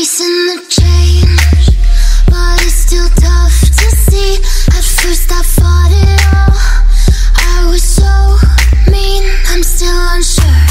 Embracing the change, but it's still tough to see. At first, I fought it all. I was so mean, I'm still unsure.